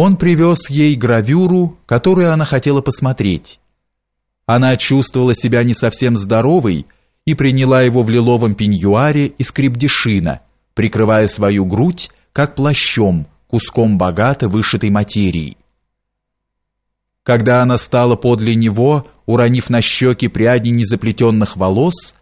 Он привез ей гравюру, которую она хотела посмотреть. Она чувствовала себя не совсем здоровой и приняла его в лиловом пеньюаре из крепдешина, прикрывая свою грудь, как плащом, куском богато вышитой материи. Когда она стала подле него, уронив на щеки пряди незаплетенных волос,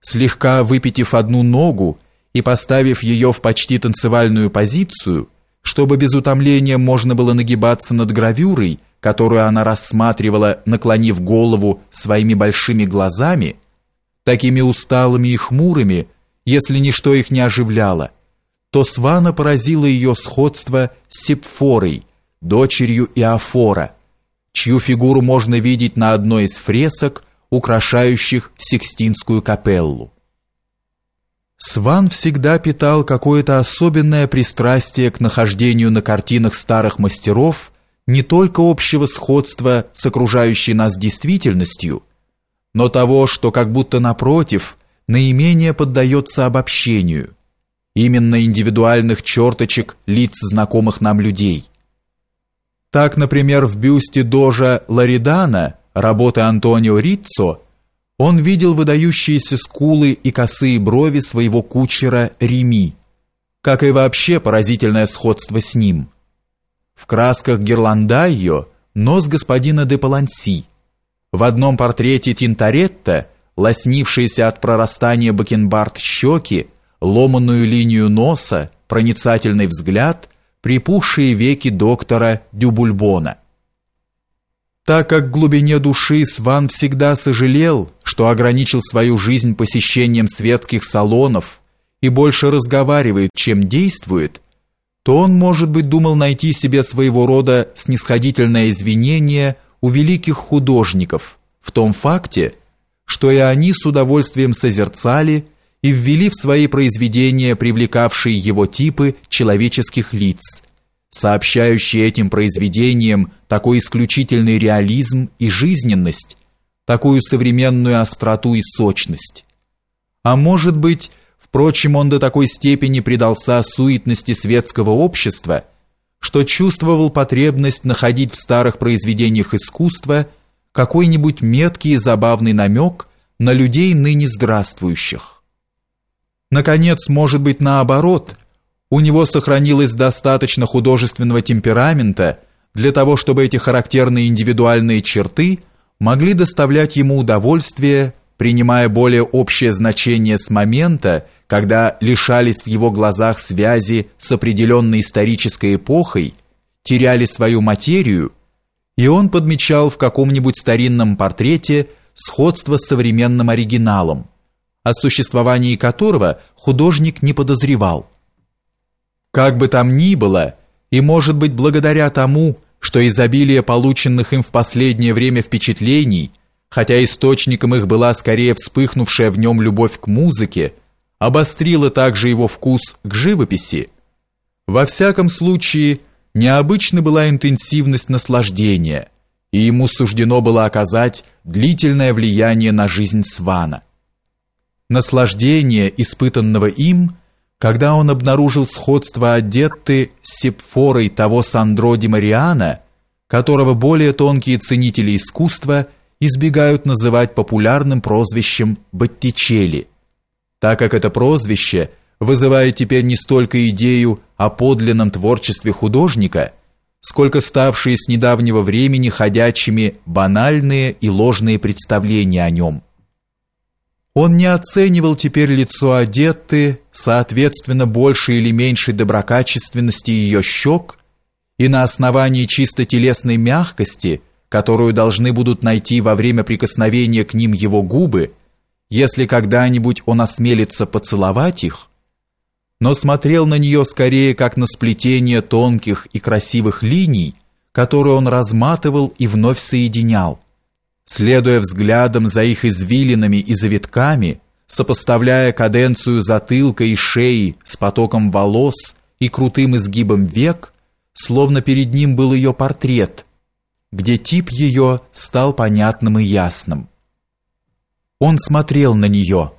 слегка выпитив одну ногу и поставив ее в почти танцевальную позицию, чтобы без утомления можно было нагибаться над гравюрой, которую она рассматривала, наклонив голову своими большими глазами, такими усталыми и хмурыми, если ничто их не оживляло, то Свана поразило ее сходство с Сепфорой, дочерью Иофора, чью фигуру можно видеть на одной из фресок, украшающих Сикстинскую капеллу. Сван всегда питал какое-то особенное пристрастие к нахождению на картинах старых мастеров не только общего сходства с окружающей нас действительностью, но того, что как будто напротив, наименее поддается обобщению, именно индивидуальных черточек лиц знакомых нам людей. Так, например, в бюсте Дожа Ларидана работы Антонио Риццо он видел выдающиеся скулы и косые брови своего кучера Реми, как и вообще поразительное сходство с ним. В красках Герландайо нос господина де Паланси. В одном портрете Тинторетто лоснившиеся от прорастания бакенбард щеки, ломаную линию носа, проницательный взгляд, припухшие веки доктора Дюбульбона. Так как в глубине души Сван всегда сожалел, что ограничил свою жизнь посещением светских салонов и больше разговаривает, чем действует, то он, может быть, думал найти себе своего рода снисходительное извинение у великих художников в том факте, что и они с удовольствием созерцали и ввели в свои произведения привлекавшие его типы человеческих лиц – сообщающий этим произведениям такой исключительный реализм и жизненность, такую современную остроту и сочность. А может быть, впрочем, он до такой степени предался суетности светского общества, что чувствовал потребность находить в старых произведениях искусства какой-нибудь меткий и забавный намек на людей ныне здравствующих. Наконец, может быть, наоборот – у него сохранилось достаточно художественного темперамента для того, чтобы эти характерные индивидуальные черты могли доставлять ему удовольствие, принимая более общее значение с момента, когда лишались в его глазах связи с определенной исторической эпохой, теряли свою материю, и он подмечал в каком-нибудь старинном портрете сходство с современным оригиналом, о существовании которого художник не подозревал. Как бы там ни было, и может быть благодаря тому, что изобилие полученных им в последнее время впечатлений, хотя источником их была скорее вспыхнувшая в нем любовь к музыке, обострило также его вкус к живописи. Во всяком случае, необычна была интенсивность наслаждения, и ему суждено было оказать длительное влияние на жизнь Свана. Наслаждение, испытанного им – когда он обнаружил сходство Адетты с Сепфорой того Сандро Ди которого более тонкие ценители искусства избегают называть популярным прозвищем Боттичелли, так как это прозвище вызывает теперь не столько идею о подлинном творчестве художника, сколько ставшие с недавнего времени ходячими банальные и ложные представления о нем. Он не оценивал теперь лицо Адетты, соответственно, большей или меньшей доброкачественности ее щек, и на основании чисто телесной мягкости, которую должны будут найти во время прикосновения к ним его губы, если когда-нибудь он осмелится поцеловать их, но смотрел на нее скорее как на сплетение тонких и красивых линий, которые он разматывал и вновь соединял следуя взглядом за их извилинами и завитками, сопоставляя каденцию затылка и шеи с потоком волос и крутым изгибом век, словно перед ним был ее портрет, где тип ее стал понятным и ясным. Он смотрел на нее.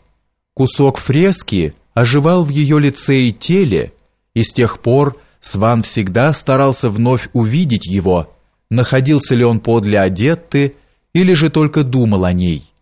Кусок фрески оживал в ее лице и теле, и с тех пор Сван всегда старался вновь увидеть его, находился ли он подле Адетты или же только думал о ней.